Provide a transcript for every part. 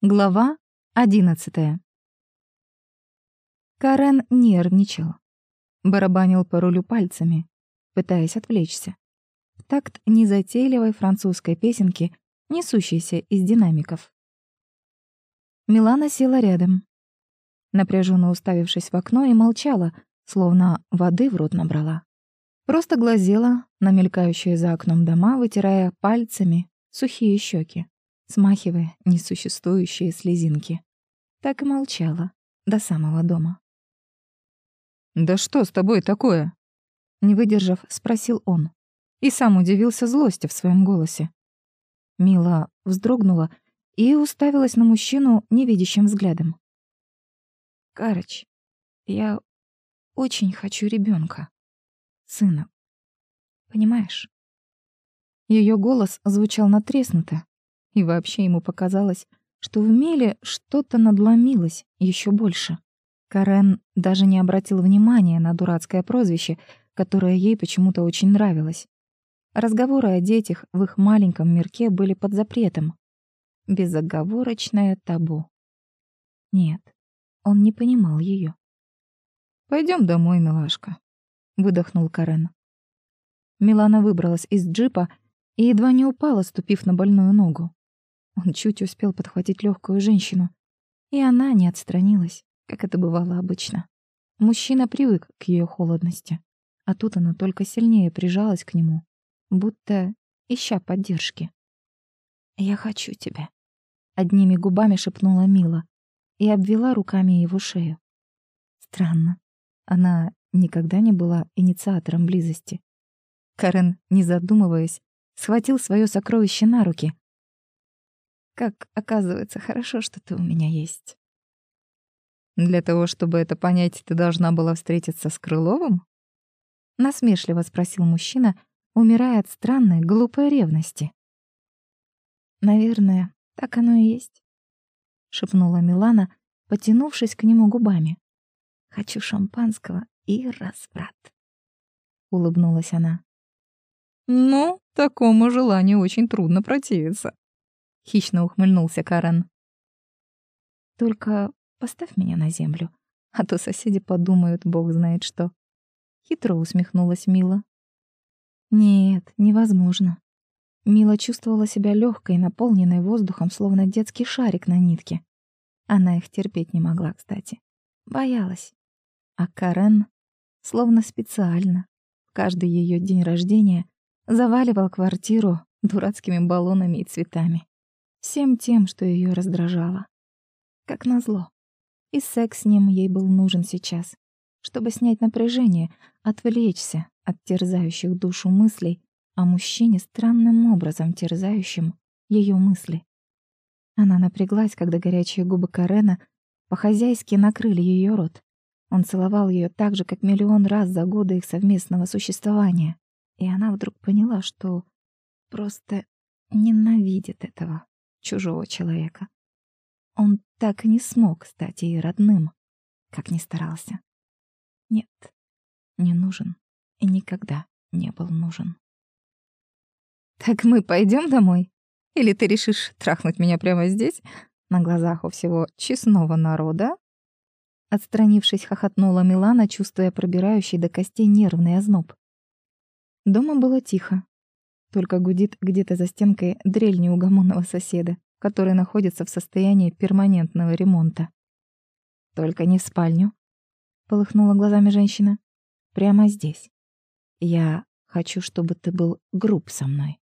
Глава одиннадцатая. Карен нервничал. Барабанил по рулю пальцами, пытаясь отвлечься. В такт незатейливой французской песенки, несущейся из динамиков. Милана села рядом, напряженно уставившись в окно, и молчала, словно воды в рот набрала. Просто глазела на мелькающие за окном дома, вытирая пальцами сухие щеки смахивая несуществующие слезинки. Так и молчала до самого дома. «Да что с тобой такое?» Не выдержав, спросил он. И сам удивился злости в своем голосе. Мила вздрогнула и уставилась на мужчину невидящим взглядом. «Карыч, я очень хочу ребенка, сына. Понимаешь?» Ее голос звучал натреснуто, и вообще ему показалось, что в Меле что-то надломилось еще больше. Карен даже не обратил внимания на дурацкое прозвище, которое ей почему-то очень нравилось. Разговоры о детях в их маленьком мирке были под запретом. Безоговорочное табу. Нет, он не понимал ее. Пойдем домой, милашка», — выдохнул Карен. Милана выбралась из джипа и едва не упала, ступив на больную ногу. Он чуть успел подхватить легкую женщину, и она не отстранилась, как это бывало обычно. Мужчина привык к ее холодности, а тут она только сильнее прижалась к нему, будто ища поддержки. «Я хочу тебя», — одними губами шепнула Мила и обвела руками его шею. Странно, она никогда не была инициатором близости. Карен, не задумываясь, схватил свое сокровище на руки, как, оказывается, хорошо, что ты у меня есть. Для того, чтобы это понять, ты должна была встретиться с Крыловым? Насмешливо спросил мужчина, умирая от странной, глупой ревности. Наверное, так оно и есть, шепнула Милана, потянувшись к нему губами. Хочу шампанского и разврат. Улыбнулась она. Ну, такому желанию очень трудно противиться хищно ухмыльнулся Карен. Только поставь меня на землю, а то соседи подумают, бог знает что. Хитро усмехнулась Мила. Нет, невозможно. Мила чувствовала себя легкой, наполненной воздухом, словно детский шарик на нитке. Она их терпеть не могла, кстати. Боялась. А Карен, словно специально, каждый ее день рождения заваливал квартиру дурацкими баллонами и цветами. Всем тем, что ее раздражало. Как назло. И секс с ним ей был нужен сейчас, чтобы снять напряжение, отвлечься от терзающих душу мыслей о мужчине странным образом терзающим ее мысли. Она напряглась, когда горячие губы Карена по-хозяйски накрыли ее рот. Он целовал ее так же, как миллион раз за годы их совместного существования. И она вдруг поняла, что просто ненавидит этого чужого человека. Он так и не смог стать ей родным, как ни старался. Нет, не нужен и никогда не был нужен. «Так мы пойдем домой? Или ты решишь трахнуть меня прямо здесь, на глазах у всего честного народа?» Отстранившись, хохотнула Милана, чувствуя пробирающий до костей нервный озноб. Дома было тихо. Только гудит где-то за стенкой дрель неугомонного соседа, который находится в состоянии перманентного ремонта. «Только не в спальню», — полыхнула глазами женщина. «Прямо здесь. Я хочу, чтобы ты был груб со мной».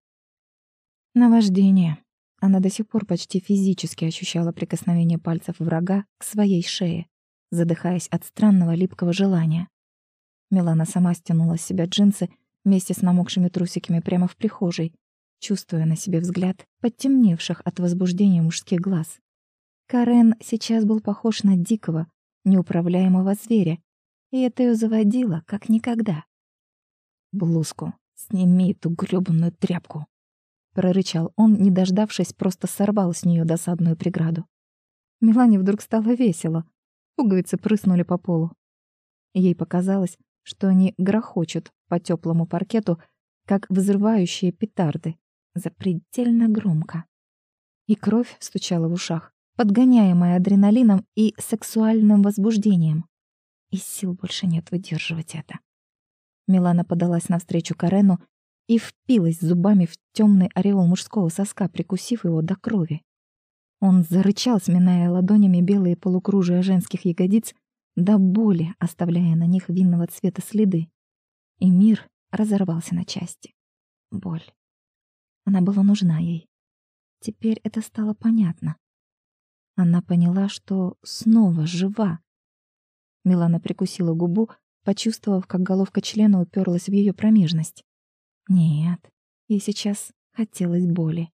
Наваждение. Она до сих пор почти физически ощущала прикосновение пальцев врага к своей шее, задыхаясь от странного липкого желания. Милана сама стянула с себя джинсы вместе с намокшими трусиками прямо в прихожей, чувствуя на себе взгляд подтемневших от возбуждения мужских глаз. Карен сейчас был похож на дикого, неуправляемого зверя, и это ее заводило, как никогда. «Блузку, сними эту грёбаную тряпку!» прорычал он, не дождавшись, просто сорвал с нее досадную преграду. Милане вдруг стало весело. Пуговицы прыснули по полу. Ей показалось, что они грохочут по теплому паркету, как взрывающие петарды, запредельно громко. И кровь стучала в ушах, подгоняемая адреналином и сексуальным возбуждением. И сил больше нет выдерживать это. Милана подалась навстречу Карену и впилась зубами в темный ореол мужского соска, прикусив его до крови. Он зарычал, сминая ладонями белые полукружия женских ягодиц, до боли оставляя на них винного цвета следы. И мир разорвался на части. Боль. Она была нужна ей. Теперь это стало понятно. Она поняла, что снова жива. Милана прикусила губу, почувствовав, как головка члена уперлась в ее промежность. Нет, ей сейчас хотелось боли.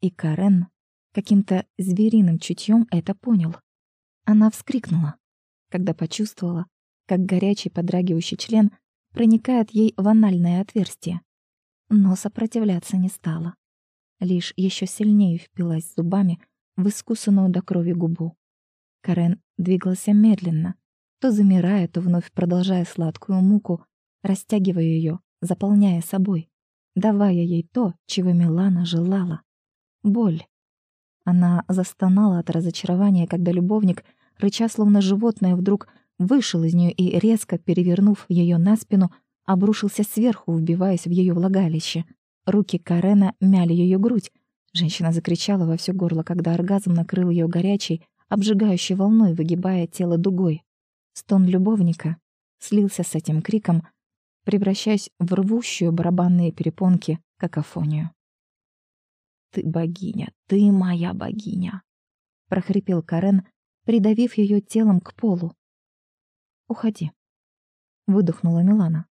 И Карен каким-то звериным чутьем это понял. Она вскрикнула, когда почувствовала, как горячий подрагивающий член проникает ей в анальное отверстие. Но сопротивляться не стала. Лишь еще сильнее впилась зубами в искусанную до крови губу. Карен двигался медленно, то замирая, то вновь продолжая сладкую муку, растягивая ее, заполняя собой, давая ей то, чего Милана желала — боль. Она застонала от разочарования, когда любовник, рыча словно животное, вдруг вышел из нее и, резко перевернув ее на спину, обрушился сверху, вбиваясь в ее влагалище. Руки Карена мяли ее грудь. Женщина закричала во все горло, когда оргазм накрыл ее горячей, обжигающей волной, выгибая тело дугой. Стон любовника слился с этим криком, превращаясь в рвущую барабанные перепонки какофонию. «Ты богиня, ты моя богиня!» — прохрипел Карен, придавив ее телом к полу. «Уходи», — выдохнула Милана.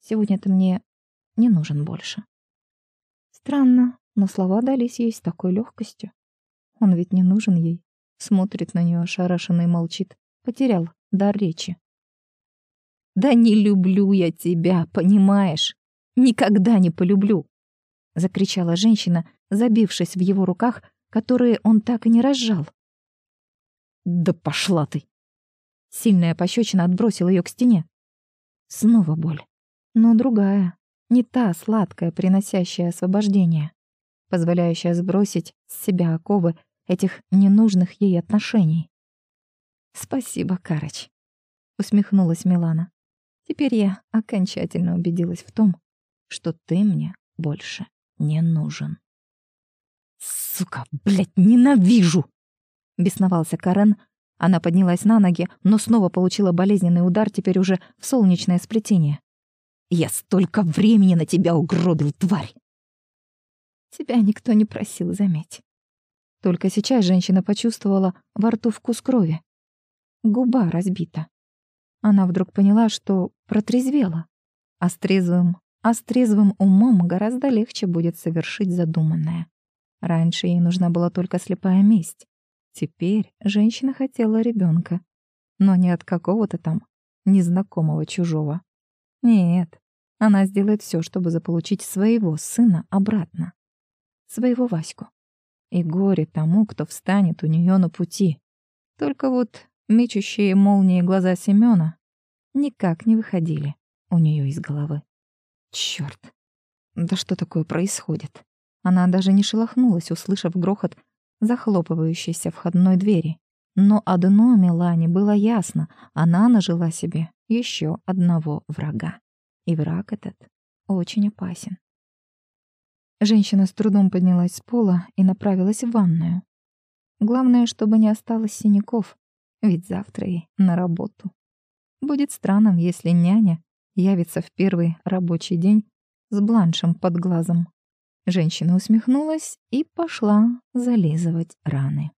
«Сегодня ты мне не нужен больше». Странно, но слова дались ей с такой легкостью. Он ведь не нужен ей. Смотрит на нее ошарашенно и молчит. Потерял дар речи. «Да не люблю я тебя, понимаешь? Никогда не полюблю!» — закричала женщина, забившись в его руках, которые он так и не разжал. «Да пошла ты!» Сильная пощечина отбросила ее к стене. Снова боль. Но другая, не та сладкая, приносящая освобождение, позволяющая сбросить с себя оковы этих ненужных ей отношений. «Спасибо, Карыч», — усмехнулась Милана. Теперь я окончательно убедилась в том, что ты мне больше не нужен. «Сука, блядь, ненавижу!» — бесновался Карен. Она поднялась на ноги, но снова получила болезненный удар, теперь уже в солнечное сплетение. «Я столько времени на тебя угробил, тварь!» Тебя никто не просил, заметь. Только сейчас женщина почувствовала во рту вкус крови. Губа разбита. Она вдруг поняла, что протрезвела. А с трезвым, а с трезвым умом гораздо легче будет совершить задуманное. Раньше ей нужна была только слепая месть. Теперь женщина хотела ребенка, но не от какого-то там незнакомого чужого. Нет, она сделает все, чтобы заполучить своего сына обратно. Своего Ваську. И горе тому, кто встанет у нее на пути. Только вот Мечущие молнии глаза Семёна никак не выходили у неё из головы. Чёрт! Да что такое происходит? Она даже не шелохнулась, услышав грохот захлопывающейся входной двери. Но одно Милане было ясно — она нажила себе ещё одного врага. И враг этот очень опасен. Женщина с трудом поднялась с пола и направилась в ванную. Главное, чтобы не осталось синяков, ведь завтра и на работу. Будет странным, если няня явится в первый рабочий день с бланшем под глазом. Женщина усмехнулась и пошла зализывать раны.